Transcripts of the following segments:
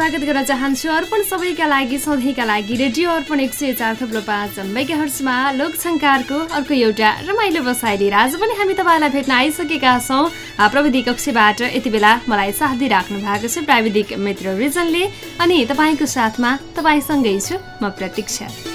स्वागत गर्न चाहन्छु अर्पण सबैका लागि सधैँका लागि रेडियो अर्पण एक सय चार थप्लो पाँच मेगा हर्समा लोकसङ्कारको अर्को एउटा रमाइलो बसाइ लिएर आज पनि हामी तपाईँलाई भेट्न आइसकेका छौँ। प्रविधि कक्षीबाट यति बेला मलाई साथ दिइराख्नु भएको छ प्राविधिक मित्र रिजनले अनि तपाईँको साथमा तपाईँसँगै छु म प्रतीक्षा।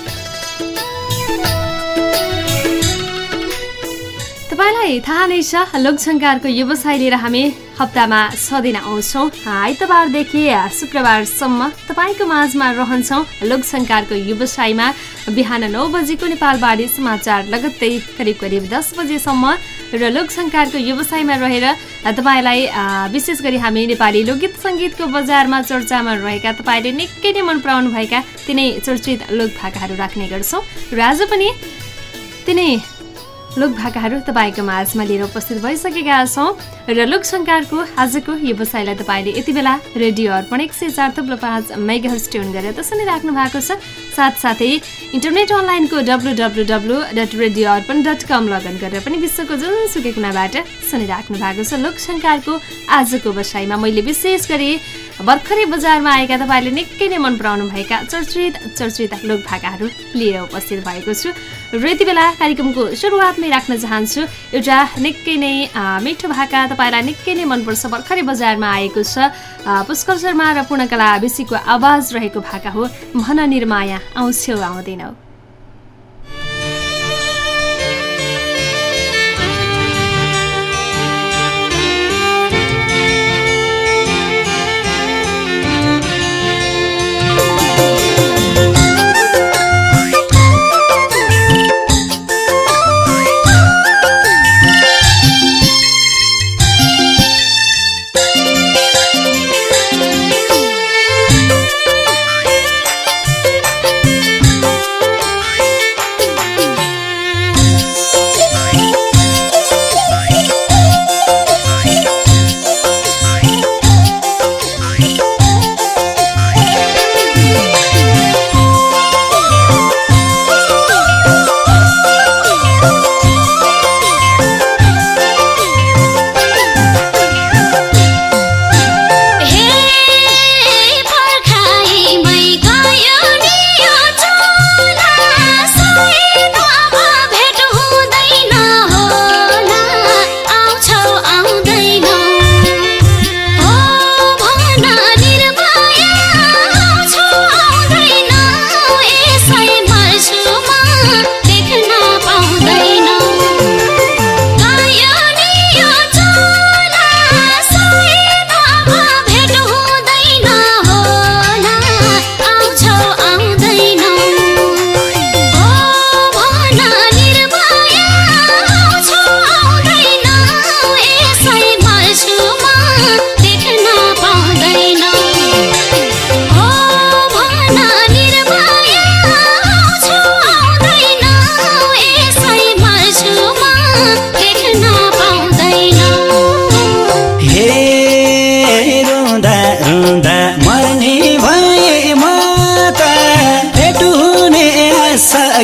तपाईँलाई थाहा नै छ लोकसङ्कारको व्यवसाय लिएर हामी हप्तामा छ दिन आउँछौँ। आइतबारदेखि शुक्रबारसम्म तपाईँको माझमा रहन्छौँ लोकसङ्कारको व्यवसायमा। बिहान नौ बजेको नेपालबारी समाचार लगत्तै करिब करिब दस बजेसम्म र लोकसङ्कारको व्यवसायमा रहेर तपाईँलाई विशेष गरी हामी नेपाली लोकगीत सङ्गीतको बजारमा चर्चामा रहेका तपाईँले निकै नै मन पराउनु भएका तिनै चर्चित लोकभाकाहरू राख्ने गर्छौँ। र आज पनि तिनै लोकभाकाहरू तपाईँको माझमा लिएर उपस्थित भइसकेका छौँ र लोकसङ्कारको आजको व्यवसायलाई तपाईँले यति बेला रेडियो अर्पण एक सय चार थुप्रो पाँच ट्युन गरेर त सुनिराख्नु भएको छ। साथसाथै इन्टरनेट अनलाइनको W W W dot radio Arpan dot com log in गरेर पनि विश्वको जुनसुकै कुनाबाट सुनिराख्नु भएको छ। लोकसङ्कारको आजको व्यवसायमा मैले विशेष गरी भर्खरै बजारमा आएका तपाईँले निकै नै मन पराउनु भएका चर्चित चर्चित लोकभाकाहरू लिएर उपस्थित भएको छु। र यति बेला कार्यक्रमको सुरुवातमै राख्न चाहन्छु एउटा निकै नै मिठो भाका तपाईँलाई निकै नै मनपर्छ। भर्खरै बजारमा आएको छ पुष्कर शर्मा र पूर्णकला बेसीको आवाज रहेको भाका हो भन निर्माया आउँछौ आउँदैनौ।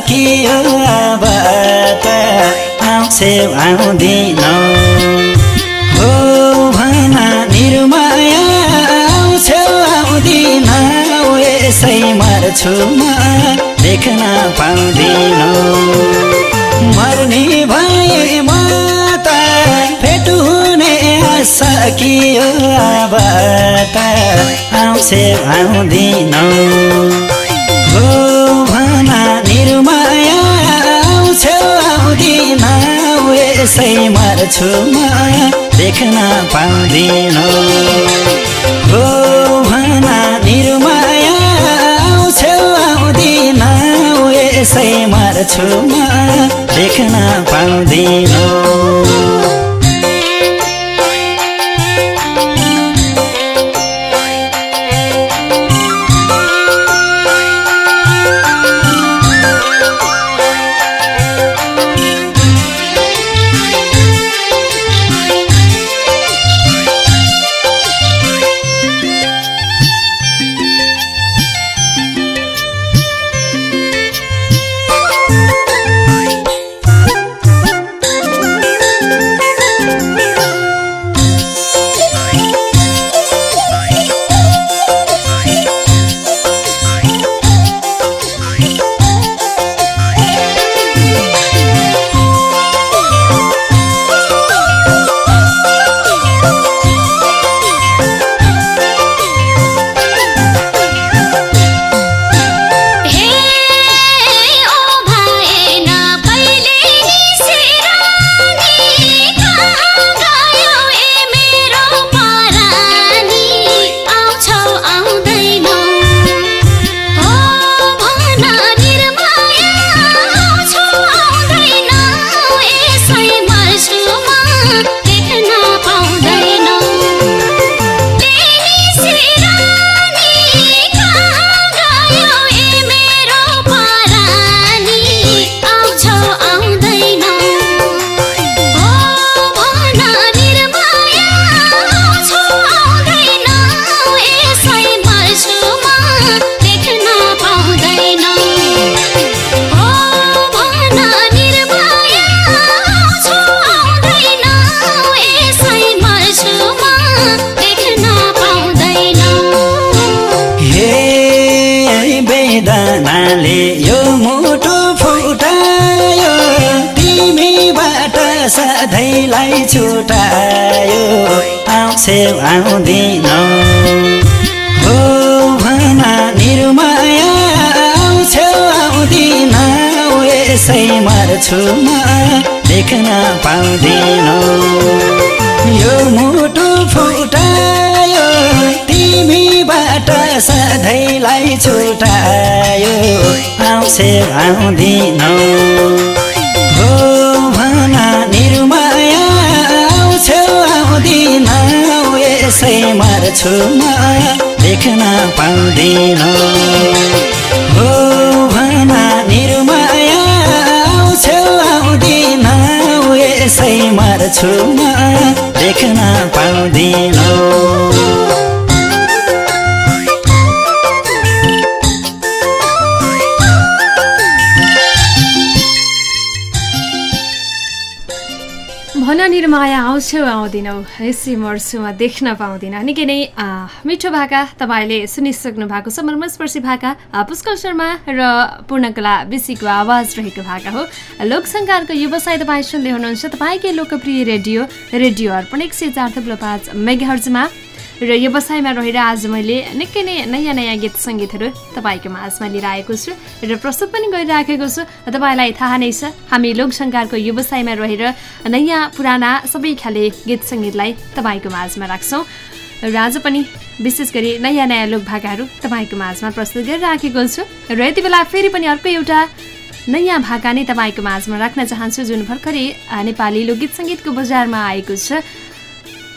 सकियो अब त आउँछे आउँदिन हो भना निर्माया आउँछौ आउँदिन यसै मर्छु म देख्न पाउँदिन मर्ने भए म त भेट हुने सकियो अब त आउँछे आउँदिन हो निर्माया आउँछौ आउँदिन यसै मर्छु म देख्न पाउँदिन। हो भना निर्माया आउँछौ आउँदिन यसै मर्छु म देख्न पाउँदिन। मर्छु म देख्न पाउँदिन। यो मुटु फुटायो तिमीबाट सधैँलाई छुटायो आउँछे आउँदिन। हो भना निर्माया आउँछौ आउँदिन। यसै मर्छु म देख्न पाउँदिन। हो मर्छु म देख्न पाउँदिन। निर्माया आउँछौ आउँदिनौ। यसै मर्छुमा देख्न पाउँदिन। निकै नै मिठो भाका तपाईँले सुनिसक्नु भएको छ मर्मस्पर्शी भाका पुष्कल शर्मा र पूर्णकला विशीको आवाज रहेको भाका हो। लोकसङ्कारको व्यवसाय तपाईँ सुन्दै हुनुहुन्छ। तपाईँकै लोकप्रिय रेडियो रेडियो अर्पण एक सय चार थप्लो पाँच मेगाहर्जमा। र व्यवसायमा रहेर आज मैले निकै नै नयाँ नयाँ गीत सङ्गीतहरू तपाईँको माझमा लिएर आएको छु र प्रस्तुत पनि गरिराखेको छु। तपाईँलाई थाहा नै छ हामी लोकसङ्कारको व्यवसायमा रहेर नयाँ पुराना सबै खाले गीत सङ्गीतलाई तपाईँको माझमा राख्छौँ। र आज पनि विशेष गरी नयाँ नयाँ लोक भाकाहरू तपाईँको माझमा प्रस्तुत गरिराखेको छु। र यति बेला फेरि पनि अर्को एउटा नयाँ भाका नै तपाईँको माझमा राख्न चाहन्छु जुन भर्खरै नेपाली लोकगीत सङ्गीतको बजारमा आएको छ।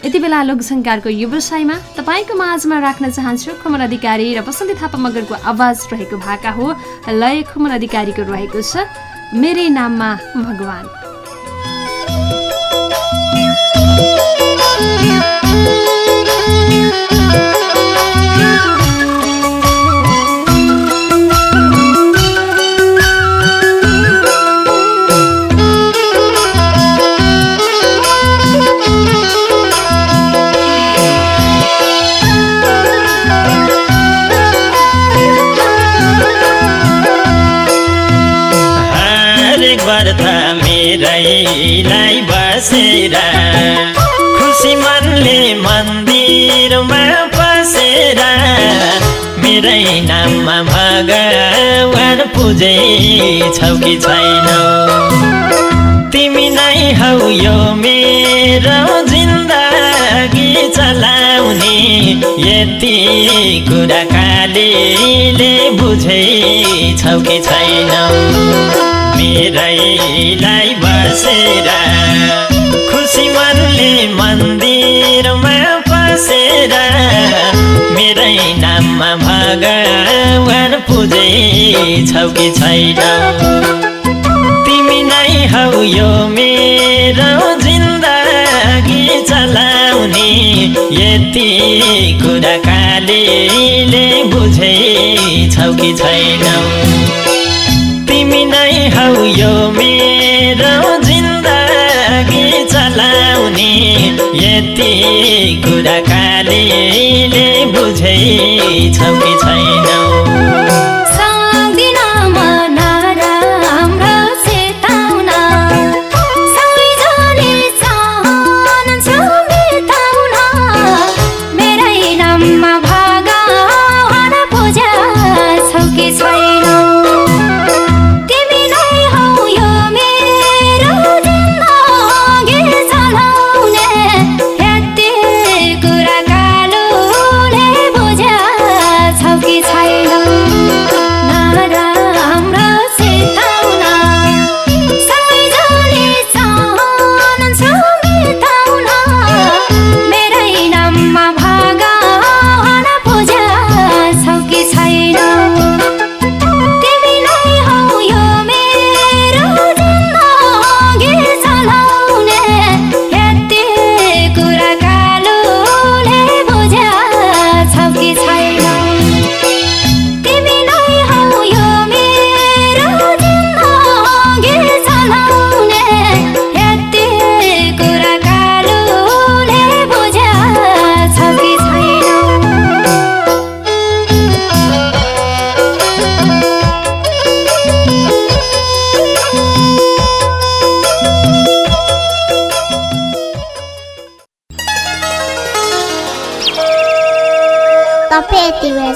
यति बेला लोकसङ्कारको व्यवसायमा तपाईँको माझमा राख्न चाहन्छु खमल अधिकारी र बसन्ती थापा मगरको आवाज रहेको भाका हो। लय खमल अधिकारीको रहेको छ मेरै नाममा भगवान्। मेरैलाई बसेर खुसी मनले मन्दिरमा बसेर मेरै नाममा भगवान पुजे छौ कि छैनौ? तिमी नै हौ यो मेरो जिन्दगी चलाउने यति कुरा कालीले बुझे छौ कि छैनौ? मेरैलाई बसेर खुसी मनले मन्दिरमा बसेर मेरै नाममा भगवान पुजे छौ कि छैन? तिमी नै हौ यो मेरो जिन्दगी चलाउने यति कुरा बुझे छौ कि छैनौ? हौ यो मेरो जिन्दगी चलाउने। यति कुरा कालीले बुझे छौ कि छैन।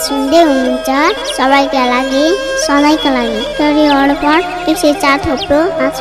सुन्दै हुनुहुन्छ। सबैका लागि सधैँका लागि। अर्पण एक सय चार थोप्रो पाँच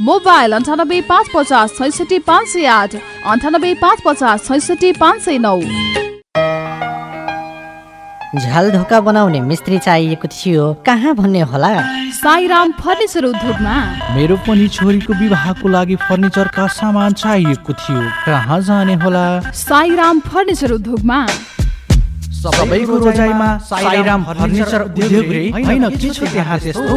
मोबाइल अन्ठानब्बे पाँच पचास छैसठी पाँच सय आठ अन्ठानब्बे पाँच पचास छैसठी पाँच सय नौ। झ्याल ढोका बनाउने मिस्त्री चाहिएको थियो कहाँ भन्ने होला? साईराम फर्निचर उद्योगमा। मेरो पनि छोरीको विवाहको लागि फर्निचरका सामान चाहिएको थियो कहाँ जाने होला? साईराम फर्निचर उद्योगमा। सबैको रोजाइमा साईराम फर्निचर उद्योग रे होइन के छ त्यहाँ त्यस्तो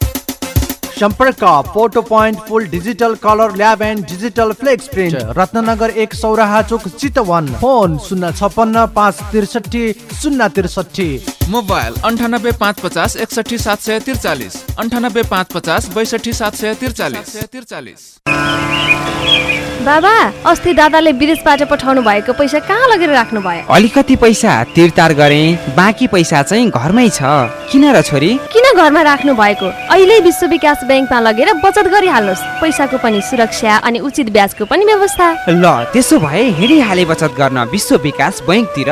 सम्पर्क photo point full digital colour lab and digital flex print Ratnanagar एक सौराहा चोक चितवन। फोन शून्य छपन्न पाँच त्रिसठी शून्य त्रिसठी। मोबाइल अन्ठानब्बे पाँच पचास एकसठी सात सय त्रिचालिस। अन्ठानब्बे पाँच पचास बैसठी सात सय त्रिचालिस। त्रिचालिस। बाबा अस्ति दादाले विदेशबाट पठाउनु भएको पैसा कहाँ लगेर राख्नु भयो अलिकति पैसा तिरतार गरे बाँकी पैसा चाहिँ घरमै छ। किन र छोरी? किन घरमा राख्नु भएको अहिले विश्व विकास ब्याङ्कमा लगेर बचत गरिहाल्नुहोस्। पैसाको पनि सुरक्षा अनि उचित ब्याजको पनि व्यवस्था। ल त्यसो भए हिँडिहाले बचत गर्न विश्व विकास बैङ्कतिर।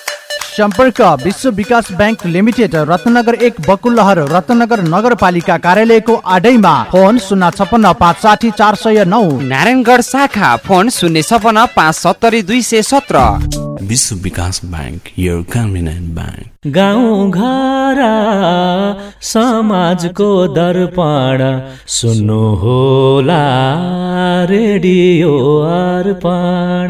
सम्पर्क विश्व विकास ब्याङ्क लिमिटेड रत्नगर एक बकुलहर रत्नगर नगरपालिका कार्यालयको आडैमा। फोन शून्य छपन्न पाँच साठी चार सय नौ। नारायणगढ शाखा फोन शून्य छपन्न पाँच सत्तरी दुई सय सत्र। विश्व विकास ब्याङ्क यो ब्याङ्क। गाउँ घर समाजको दर्पण। सुन्नु होला रेडियो अर्पण।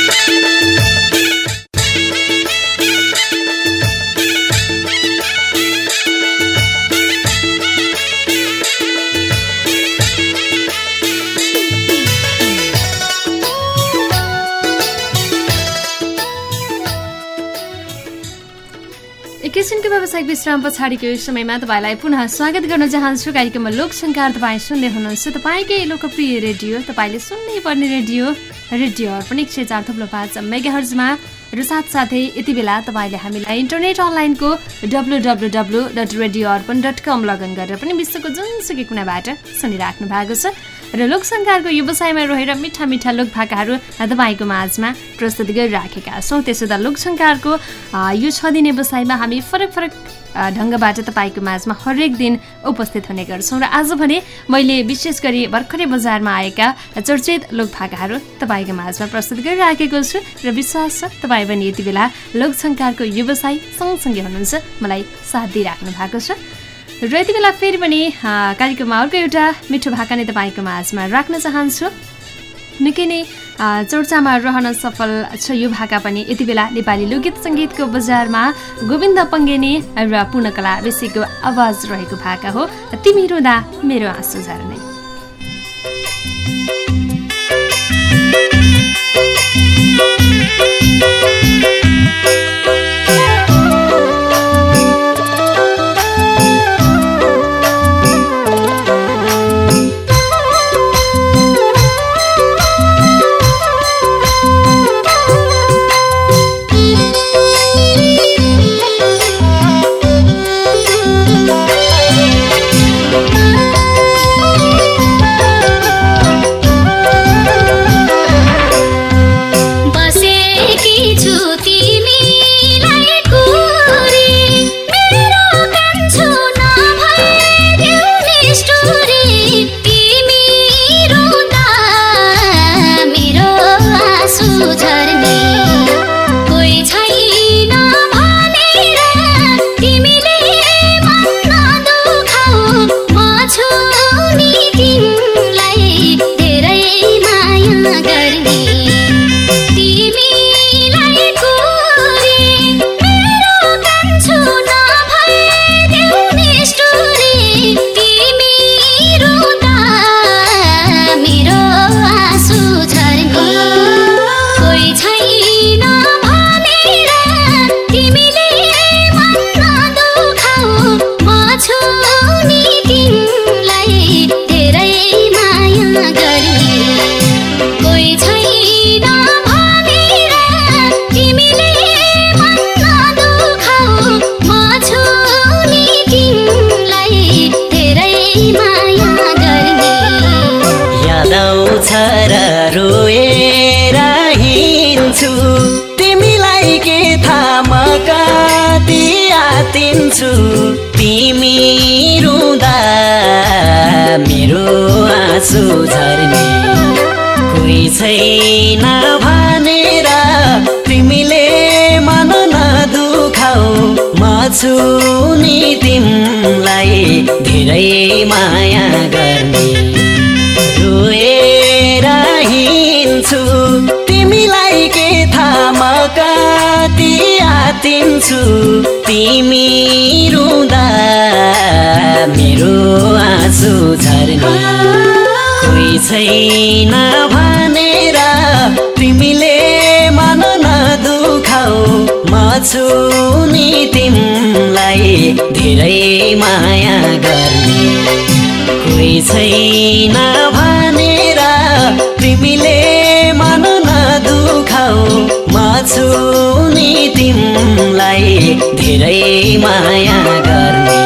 व्यावसायिक विश्राम पछाडिको यो समयमा तपाईँलाई पुनः स्वागत गर्न चाहन्छु। कार्यक्रममा लोकसङ्कार तपाईँ सुन्दै हुनुहुन्छ। तपाईँकै लोकप्रिय रेडियो तपाईँले सुन्नै पर्ने रेडियो रेडियो अर्पण एक सय चार थुप्रो पाँच मेगाहर्जमा र साथसाथै यति बेला तपाईँले हामीलाई इन्टरनेट अनलाइनको W W W dot radio Arpan dot com log in गरेर पनि विश्वको जुनसुकै कुनाबाट सुनिराख्नु भएको छ। र लोकसङ्कारको व्यवसायमा रहेर मिठा मिठा लोक भाकाहरू तपाईँको माझमा प्रस्तुत गरिराखेका छौँ। त्यसो त लोकसङ्कारको यो छ दिने व्यवसायमा हामी फरक फरक ढङ्गबाट तपाईँको माझमा हरेक दिन उपस्थित हुने गर्छौँ र आज भने मैले विशेष गरी भर्खरै बजारमा आएका चर्चित लोक भाकाहरू तपाईँको माझमा प्रस्तुत गरिराखेको छु र विश्वास छ तपाईँ पनि यति बेला लोकसङ्कारको व्यवसाय सँगसँगै हुनुहुन्छ। मलाई साथ दिइराख्नु भएको छ। र यति बेला फेरि पनि कार्यक्रममा अर्को एउटा मिठो भाका नै तपाईँको माझमा राख्न चाहन्छु। निकै नै चर्चामा रहन सफल छ यो भाका पनि। यति बेला नेपाली लोकगीत सङ्गीतको बजारमा गोविन्द पङ्गेनी र पूर्णकला बेसीको आवाज रहेको भाका हो। तिमी रुँदा मेरो आँसु झर्ने। दिन्छु छु नि तिमीलाई धेरै माया गर्ने। रोएर हिँड्छु तिमीलाई के थाहा म कति आतिन्छु तिमी रुँदा मेरो आँसु झर्ने। कोही छैन छु नि तिमीलाई धेरै माया गर्ने कोही छैन भनेर तिमीले मन नदुखाउ म छु नि तिमीलाई धेरै माया गर्ने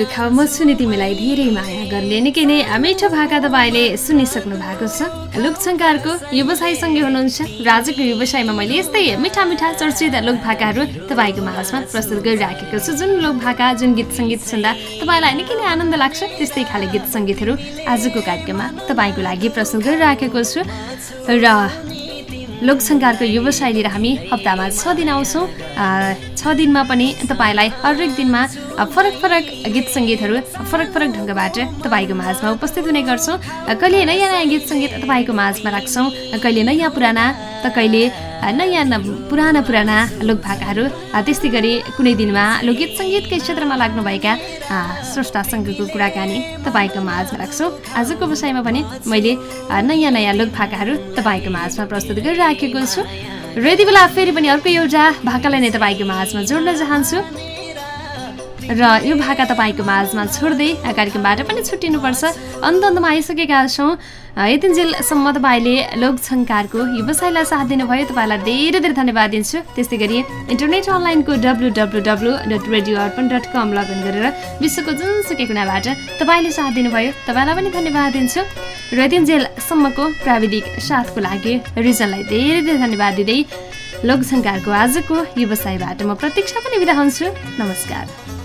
नदुखाऊ म सुने तिमीलाई धेरै माया गर्ने निकै नै मिठो भाका तपाईँले सुनिसक्नु भएको छ। लोकसङ्कारको व्यवसायसँगै हुनुहुन्छ। राजाको व्यवसायमा मैले यस्तै मिठा मिठा चर्चित लोक भाकाहरू तपाईँको माझमा प्रस्तुत गरिराखेको छु। जुन लोक भाका जुन गीत सङ्गीत सुन्दा तपाईँलाई निकै नै आनन्द लाग्छ त्यस्तै खाले गीत सङ्गीतहरू आजको कार्यक्रममा तपाईँको लागि प्रस्तुत गरिराखेको छु। र लोकसङ्कारको व्यवसाय लिएर हामी हप्तामा छ दिन आउँछौँ। छ दिनमा पनि तपाईँलाई हरेक दिनमा फरक फरक गीत सङ्गीतहरू फरक फरक ढङ्गबाट तपाईँको माझमा उपस्थित हुने गर्छौँ। कहिले नयाँ नयाँ गीत सङ्गीत तपाईँको माझमा राख्छौँ कहिले नयाँ पुराना त कहिले नयाँ न पुराना पुराना लोकभाकाहरू त्यस्तै गरी कुनै दिनमा लोकगीत सङ्गीतकै क्षेत्रमा लाग्नुभएका स्रष्टासँगको कुराकानी तपाईँको माझमा राख्छौँ। आजको विषयमा पनि मैले नयाँ नयाँ लोकभाकाहरू तपाईँको माझमा प्रस्तुत गरिराखेको छु। र यति बेला फेरि पनि अर्को एउटा भाकालाई नै तपाईँको माझमा जोड्न चाहन्छु। र यो भाका तपाईँको माझमा छोड्दै कार्यक्रमबाट पनि छुट्टिनुपर्छ। अन्त अन्तमा आइसकेका छौँ। यतिन्जेलसम्म तपाईँले लोकसङ्कारको व्यवसायलाई साथ दिनुभयो। तपाईँलाई धेरै धेरै धन्यवाद दिन्छु। त्यस्तै गरी इन्टरनेट अनलाइनको W W W dot radio Arpan dot com log in गरेर विश्वको जुनसुकै कुनाबाट तपाईँले साथ दिनुभयो। तपाईँलाई पनि धन्यवाद दिन्छु। र यतिन्जेलसम्मको प्राविधिक साथको लागि रिजनलाई धेरै धेरै धन्यवाद दिँदै लोकसङ्कारको आजको व्यवसायबाट म प्रतीक्षा पनि बिदा हुन्छु। नमस्कार।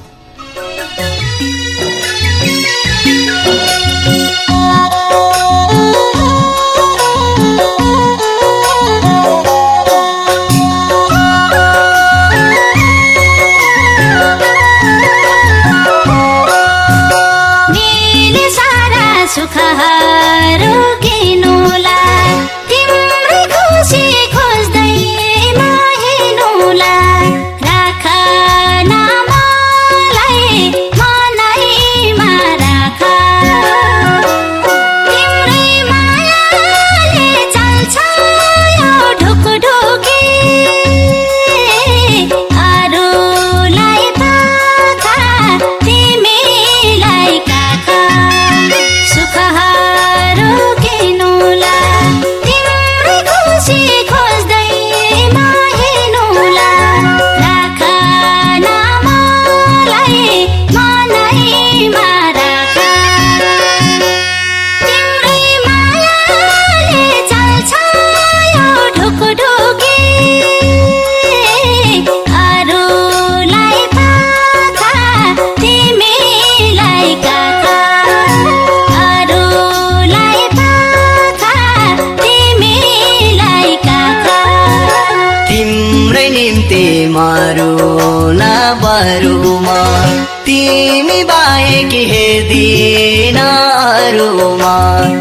Thank you.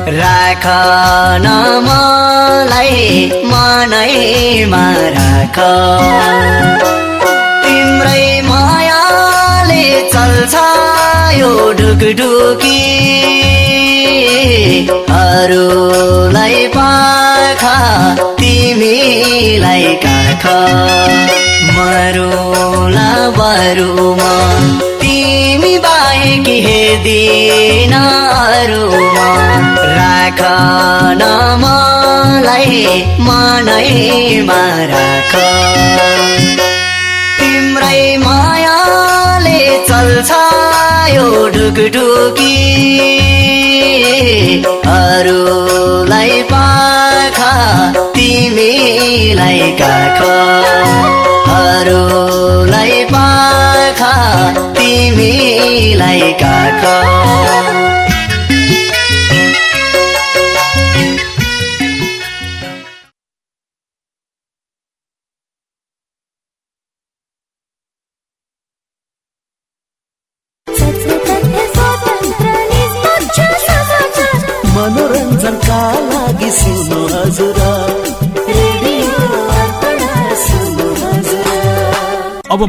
राख न मलाई मनैमा राख। तिम्रै मायाले चल्छ यो ढुकढुकी। अरूलाई पाखा तिमीलाई काख। मरुला बरुमा तिमी बाहेक राख न मलाई मनैमा राख तिम्रै मायाले चल्छ यो ढुकढुकी। अरूलाई पाखा तिमीलाई काख। अरूलाई तिमीलाई काख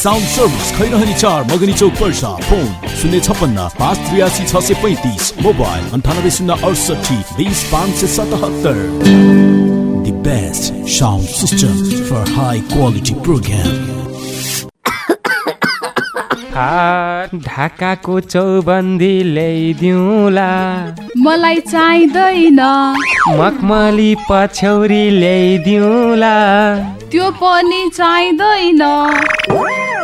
sound service Khairahani चार मगनी चौक पर्सा फोन शून्य छप्पन्न पाँच त्रियासी छ सय पैँतिस मोबाइल अन्ठानब्बे शून्य अडसठी बिस पाँच सय सतहत्तर The best sound system for high quality program. ढाकाको चौबन्दी ल्याइदिउँला। मलाई चाहिँदैन। मखमली पछ्यौरी ल्याइदिउँला। त्यो पनि चाहिँदैन।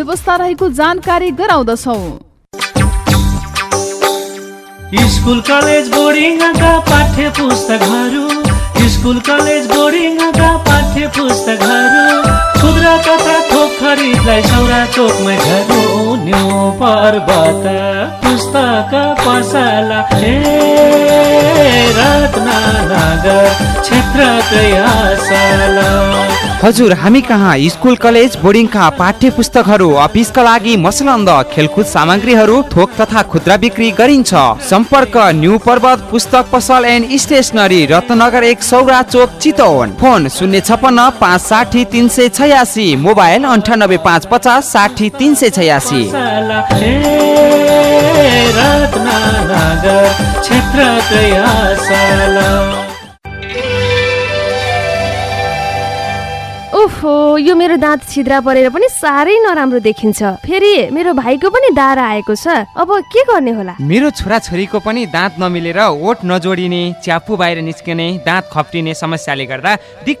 व्यवस्था रहेको जानकारी गराउँदछौ। स्कुल कलेज बोर्डिङका पाठ्य पुस्तकहरू स्कुल कलेज बोर्डिङका पाठ्य पुस्तकहरू खुद्रा सौरा झर्नु पर्वत। पुस्तक पसला क्षेत्रकै हजुर हामी कहाँ? स्कुल कलेज बोर्डिङका पाठ्य पुस्तकहरू अफिसका लागि मसलन्द खेलकुद सामग्रीहरू थोक तथा खुद्रा बिक्री गरिन्छ। सम्पर्क न्यू पर्वत पुस्तक पसल एन्ड स्टेसनरी रत्नगर एक सौरा चोक चितवन। फोन शून्य छपन्न पाँच साठी तिन सय छयासी मोबाइल अन्ठानब्बे पाँच पचास साठी तिन सय छयासी। ओहो यो मेरो दाँत छिद्रा परेर पनि साह्रै नराम्रो देखिन्छ। फेरि मेरो भाइको पनि दारा आएको छ। अब के गर्ने होला? मेरो छोराछोरीको पनि दाँत नमिलेर ओठ नजोडिने च्यापु बाहिर निस्किने दाँत खप्टिने समस्याले गर्दा दिक्क